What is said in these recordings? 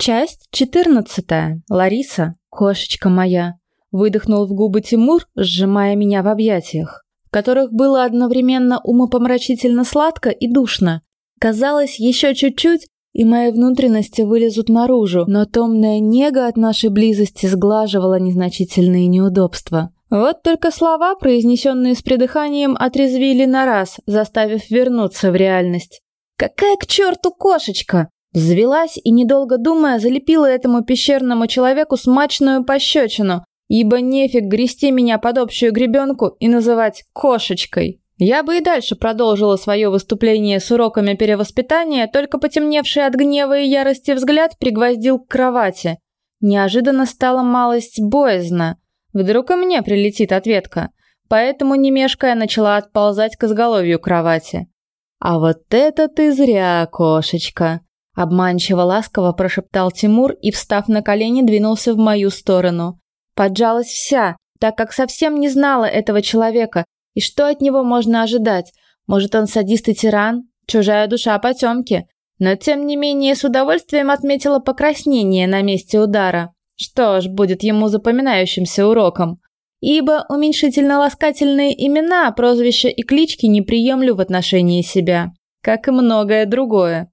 Часть 14. Лариса, кошечка моя. Выдохнул в губы Тимур, сжимая меня в объятиях, в которых было одновременно умопомрачительно сладко и душно. Казалось, еще чуть-чуть, и мои внутренности вылезут наружу, но томная нега от нашей близости сглаживала незначительные неудобства. Вот только слова, произнесенные с придыханием, отрезвили на раз, заставив вернуться в реальность. «Какая к черту кошечка!» Взвелась и, недолго думая, залепила этому пещерному человеку смачную пощечину, ибо нефиг грести меня под общую гребенку и называть «кошечкой». Я бы и дальше продолжила свое выступление с уроками перевоспитания, только потемневший от гнева и ярости взгляд пригвоздил к кровати. Неожиданно стало малость боязно. Вдруг и мне прилетит ответка. Поэтому, не мешкая, начала отползать к изголовью кровати. «А вот это ты зря, кошечка!» Обманчиво ласково прошептал Тимур и, встав на колени, двинулся в мою сторону. Поджалась вся, так как совсем не знала этого человека, и что от него можно ожидать. Может, он садист и тиран? Чужая душа потемки. Но, тем не менее, с удовольствием отметила покраснение на месте удара. Что ж, будет ему запоминающимся уроком. Ибо уменьшительно-ласкательные имена, прозвища и клички не приемлю в отношении себя. Как и многое другое.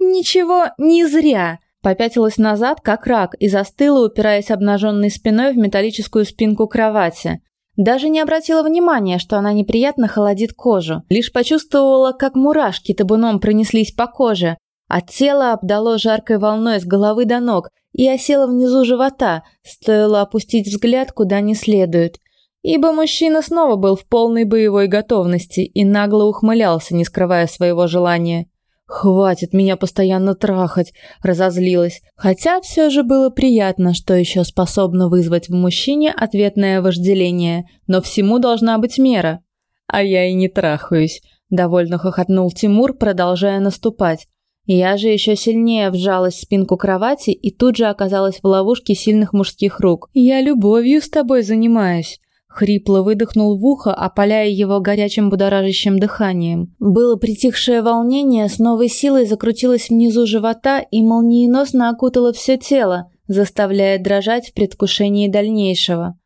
Ничего, не зря. Попятилась назад, как рак, и застыла, упираясь обнаженной спиной в металлическую спинку кровати. Даже не обратила внимания, что она неприятно холодит кожу. Лишь почувствовала, как мурашки табуном пронеслись по коже, а тело обдало жаркой волной с головы до ног и осело внизу живота, стоило опустить взгляд куда не следует. Ибо мужчина снова был в полной боевой готовности и нагло ухмылялся, не скрывая своего желания. «Хватит меня постоянно трахать», – разозлилась. Хотя все же было приятно, что еще способно вызвать в мужчине ответное вожделение, но всему должна быть мера. «А я и не трахаюсь», – довольно хохотнул Тимур, продолжая наступать. Я же еще сильнее вжалась в спинку кровати и тут же оказалась в ловушке сильных мужских рук. «Я любовью с тобой занимаюсь», Хрипло выдохнул в ухо, опаляя его горячим будоражащим дыханием. Было притихшее волнение, с новой силой закрутилось внизу живота и молниеносно окутало все тело, заставляя дрожать в предвкушении дальнейшего.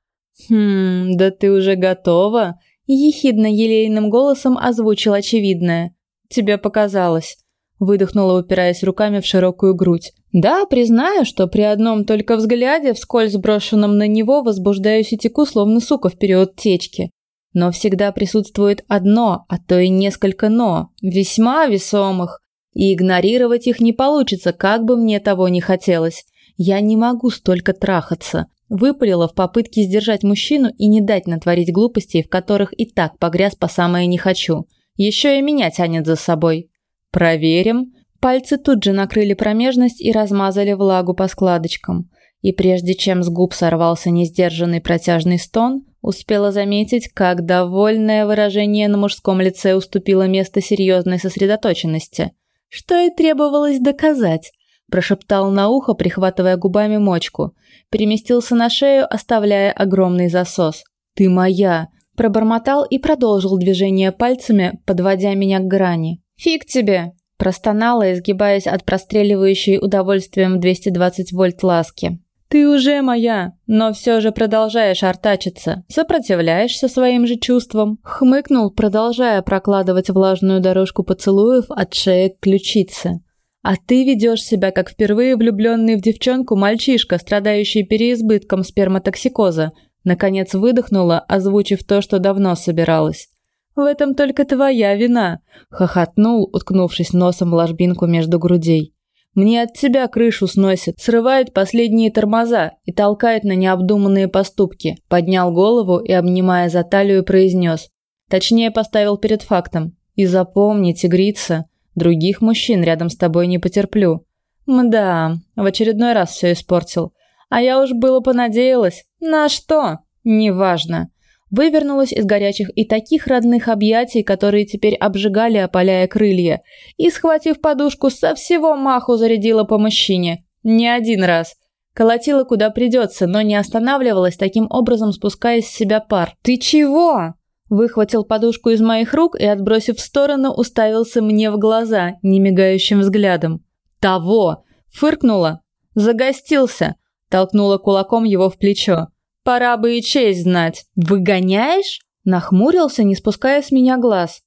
«Хм, да ты уже готова?» – ехидно-елейным голосом озвучил очевидное. «Тебе показалось». Выдохнула, упираясь руками в широкую грудь. Да, признаю, что при одном только взгляде, вскользь брошенном на него, возбуждаюсь и теку, словно сука в период течки. Но всегда присутствует одно, а то и несколько «но», весьма весомых. И игнорировать их не получится, как бы мне того не хотелось. Я не могу столько трахаться. Выпалила в попытке сдержать мужчину и не дать натворить глупостей, в которых и так погряз по самое не хочу. Еще и меня тянет за собой. Проверим. Пальцы тут же накрыли промежность и размазали влагу по складочкам. И прежде чем с губ сорвался несдержанный протяжный стон, успела заметить, как довольное выражение на мужском лице уступило место серьезной сосредоточенности. Что и требовалось доказать. Прошептал на ухо, прихватывая губами мочку. Переместился на шею, оставляя огромный засос. «Ты моя!» Пробормотал и продолжил движение пальцами, подводя меня к грани. «Фиг тебе!» Простонала, изгибаясь от простреливающей удовольствием 220 вольт ласки. «Ты уже моя, но все же продолжаешь артачиться, сопротивляешься своим же чувствам», хмыкнул, продолжая прокладывать влажную дорожку поцелуев от шеи к ключице. «А ты ведешь себя как впервые влюбленный в девчонку мальчишка, страдающий переизбытком сперматоксикоза», наконец выдохнула, озвучив то, что давно собиралась. В этом только твоя вина, хохотнул, уткнувшись носом в ложбинку между грудей. Мне от тебя крышу сносит, срывает последние тормоза и толкает на необдуманные поступки. Поднял голову и, обнимая за талию, произнес. Точнее, поставил перед фактом. И запомни, тигрица, других мужчин рядом с тобой не потерплю. Мда, в очередной раз все испортил. А я уж было понадеялась. На что? Неважно вывернулась из горячих и таких родных объятий, которые теперь обжигали, опаляя крылья, и, схватив подушку, со всего маху зарядила по мужчине. Не один раз. Колотила куда придется, но не останавливалась, таким образом спуская с себя пар. «Ты чего?» Выхватил подушку из моих рук и, отбросив в сторону, уставился мне в глаза, немигающим взглядом. «Того!» Фыркнула, Загостился!» Толкнула кулаком его в плечо. «Пора бы и честь знать. Выгоняешь?» Нахмурился, не спуская с меня глаз.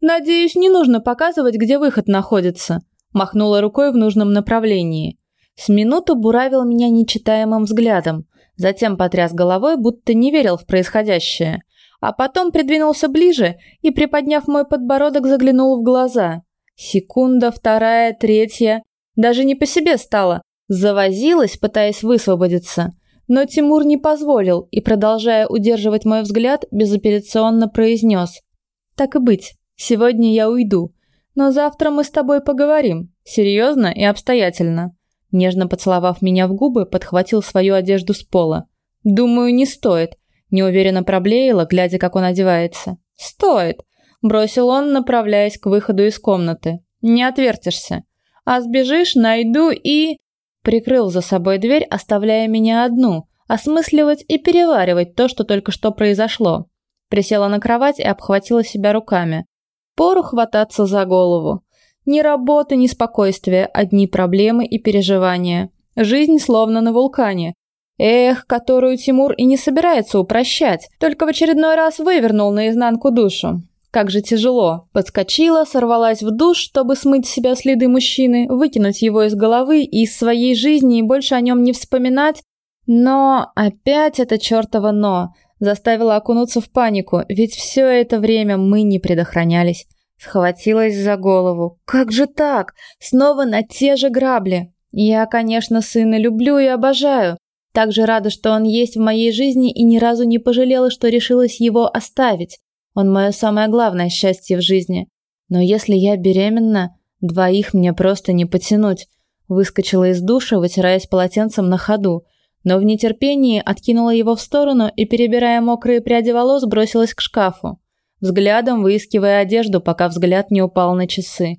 «Надеюсь, не нужно показывать, где выход находится», махнула рукой в нужном направлении. С минуту буравил меня нечитаемым взглядом, затем потряс головой, будто не верил в происходящее, а потом придвинулся ближе и, приподняв мой подбородок, заглянул в глаза. Секунда, вторая, третья. Даже не по себе стало. Завозилась, пытаясь высвободиться. Но Тимур не позволил и, продолжая удерживать мой взгляд, безапелляционно произнес. «Так и быть, сегодня я уйду. Но завтра мы с тобой поговорим. Серьезно и обстоятельно». Нежно поцеловав меня в губы, подхватил свою одежду с пола. «Думаю, не стоит», – неуверенно проблеяла, глядя, как он одевается. «Стоит», – бросил он, направляясь к выходу из комнаты. «Не отвертишься. А сбежишь, найду и...» Прикрыл за собой дверь, оставляя меня одну, осмысливать и переваривать то, что только что произошло. Присела на кровать и обхватила себя руками. Пору хвататься за голову. Ни работы, ни спокойствия, одни проблемы и переживания. Жизнь словно на вулкане. Эх, которую Тимур и не собирается упрощать, только в очередной раз вывернул наизнанку душу. Как же тяжело. Подскочила, сорвалась в душ, чтобы смыть с себя следы мужчины, выкинуть его из головы и из своей жизни и больше о нем не вспоминать. Но опять это чертово «но» заставило окунуться в панику, ведь все это время мы не предохранялись. Схватилась за голову. Как же так? Снова на те же грабли. Я, конечно, сына люблю и обожаю. Также рада, что он есть в моей жизни и ни разу не пожалела, что решилась его оставить. Он мое самое главное счастье в жизни. Но если я беременна, двоих мне просто не потянуть. Выскочила из душа, вытираясь полотенцем на ходу, но в нетерпении откинула его в сторону и, перебирая мокрые пряди волос, бросилась к шкафу взглядом выискивая одежду, пока взгляд не упал на часы.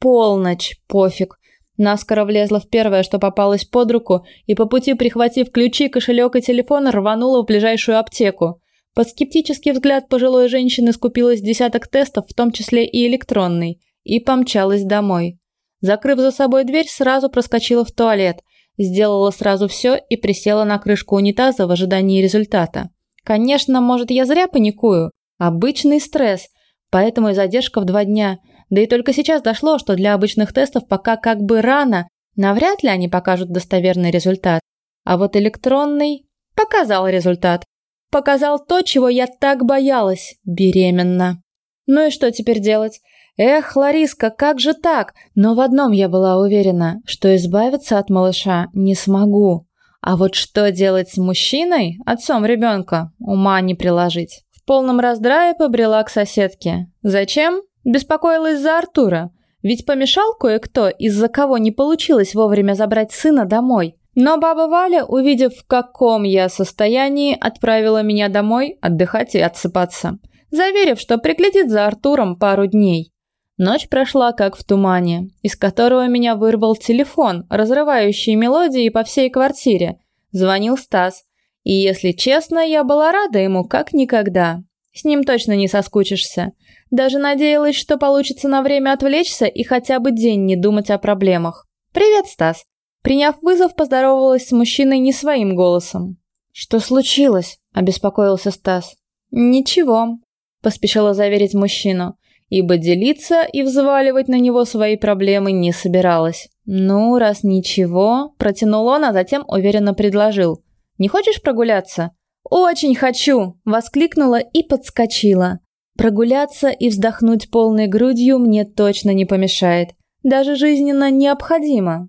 Полночь, пофиг. Наскоро влезла в первое, что попалось под руку, и по пути, прихватив ключи, кошелек и телефон, рванула в ближайшую аптеку. Под скептический взгляд пожилой женщины скупилось десяток тестов, в том числе и электронный, и помчалась домой. Закрыв за собой дверь, сразу проскочила в туалет, сделала сразу все и присела на крышку унитаза в ожидании результата. Конечно, может, я зря паникую, Обычный стресс, поэтому и задержка в два дня. Да и только сейчас дошло, что для обычных тестов пока как бы рано, навряд ли они покажут достоверный результат. А вот электронный показал результат. Показал то, чего я так боялась – беременна. Ну и что теперь делать? Эх, Лариска, как же так? Но в одном я была уверена, что избавиться от малыша не смогу. А вот что делать с мужчиной, отцом ребенка, ума не приложить. В полном раздрае побрела к соседке. Зачем? Беспокоилась за Артура. Ведь помешал кое-кто, из-за кого не получилось вовремя забрать сына домой. Но баба Валя, увидев, в каком я состоянии, отправила меня домой отдыхать и отсыпаться, заверив, что приглядит за Артуром пару дней. Ночь прошла как в тумане, из которого меня вырвал телефон, разрывающий мелодии по всей квартире. Звонил Стас. И, если честно, я была рада ему как никогда. С ним точно не соскучишься. Даже надеялась, что получится на время отвлечься и хотя бы день не думать о проблемах. «Привет, Стас!» Приняв вызов, поздоровалась с мужчиной не своим голосом. «Что случилось?» – обеспокоился Стас. «Ничего», – поспешила заверить мужчину, ибо делиться и взваливать на него свои проблемы не собиралась. «Ну, раз ничего», – протянул он, а затем уверенно предложил – не хочешь прогуляться?» «Очень хочу!» – воскликнула и подскочила. Прогуляться и вздохнуть полной грудью мне точно не помешает. Даже жизненно необходимо.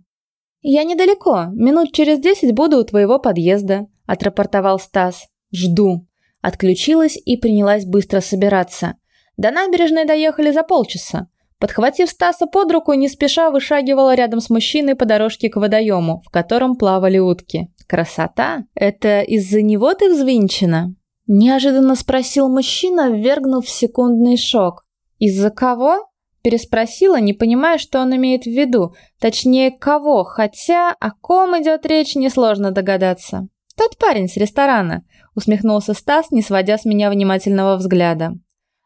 «Я недалеко. Минут через десять буду у твоего подъезда», – отрапортовал Стас. «Жду». Отключилась и принялась быстро собираться. До набережной доехали за полчаса. Подхватив Стаса под руку, не спеша вышагивала рядом с мужчиной по дорожке к водоему, в котором плавали утки. Красота? Это из-за него ты взвинчена? Неожиданно спросил мужчина, ввергнув секундный шок. Из-за кого? Переспросила, не понимая, что он имеет в виду. Точнее, кого, хотя о ком идет речь, несложно догадаться. «Тот парень с ресторана», — усмехнулся Стас, не сводя с меня внимательного взгляда.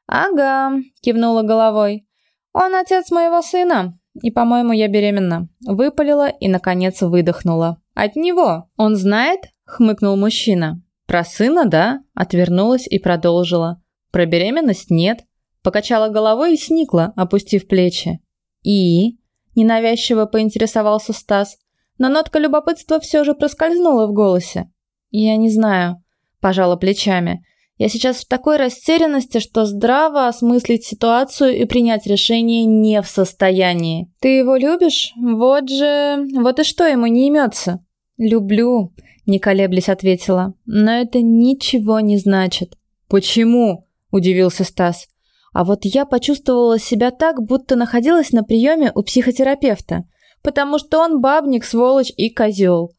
«Ага», — кивнула головой. «Он отец моего сына, и, по-моему, я беременна». Выпалила и, наконец, выдохнула. От него. Он знает? Хмыкнул мужчина. Про сына, да? Отвернулась и продолжила. Про беременность нет. Покачала головой и сникла, опустив плечи. И? Ненавязчиво поинтересовался Стас, но нотка любопытства все же проскользнула в голосе. Я не знаю. Пожала плечами. Я сейчас в такой растерянности, что здраво осмыслить ситуацию и принять решение не в состоянии. Ты его любишь? Вот же... Вот и что ему не имется? Люблю, не колеблясь ответила. Но это ничего не значит. Почему? Удивился Стас. А вот я почувствовала себя так, будто находилась на приеме у психотерапевта. Потому что он бабник, сволочь и козел.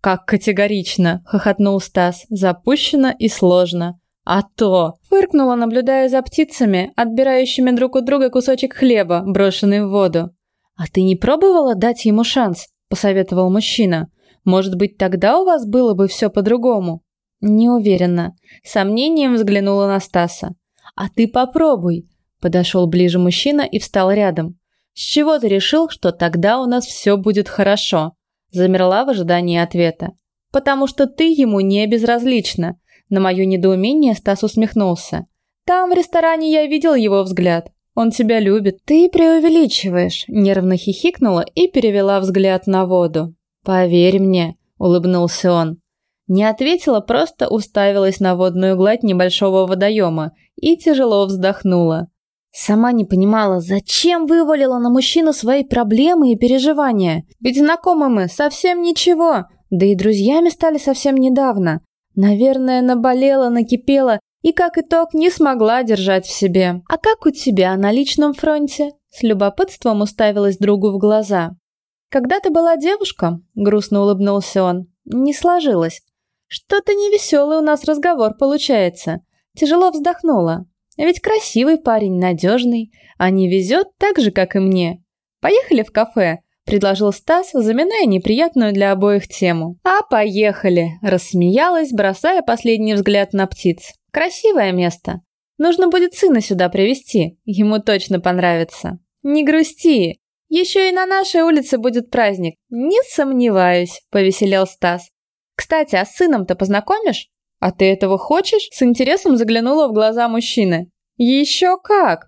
Как категорично, хохотнул Стас. Запущено и сложно. «А то!» – фыркнула, наблюдая за птицами, отбирающими друг у друга кусочек хлеба, брошенный в воду. «А ты не пробовала дать ему шанс?» – посоветовал мужчина. «Может быть, тогда у вас было бы все по-другому?» «Не уверена». Сомнением взглянула на Стаса. «А ты попробуй!» – подошел ближе мужчина и встал рядом. «С чего ты решил, что тогда у нас все будет хорошо?» Замерла в ожидании ответа. «Потому что ты ему не безразлична. На мое недоумение Стас усмехнулся. «Там, в ресторане, я видел его взгляд. Он тебя любит. Ты преувеличиваешь», – нервно хихикнула и перевела взгляд на воду. «Поверь мне», – улыбнулся он. Не ответила, просто уставилась на водную гладь небольшого водоема и тяжело вздохнула. Сама не понимала, зачем вывалила на мужчину свои проблемы и переживания. Ведь знакомы мы совсем ничего, да и друзьями стали совсем недавно. Наверное, наболела, накипела и, как итог, не смогла держать в себе. А как у тебя на личном фронте? С любопытством уставилась другу в глаза. Когда ты была девушка, грустно улыбнулся он, не сложилось. Что-то невеселый у нас разговор получается. Тяжело вздохнула. Ведь красивый парень, надежный, а не везет так же, как и мне. Поехали в кафе предложил Стас, заминая неприятную для обоих тему. А поехали, рассмеялась, бросая последний взгляд на птиц. Красивое место. Нужно будет сына сюда привести, ему точно понравится. Не грусти, еще и на нашей улице будет праздник. Не сомневаюсь, повеселел Стас. Кстати, а с сыном-то познакомишь? А ты этого хочешь? С интересом заглянула в глаза мужчины. Еще как!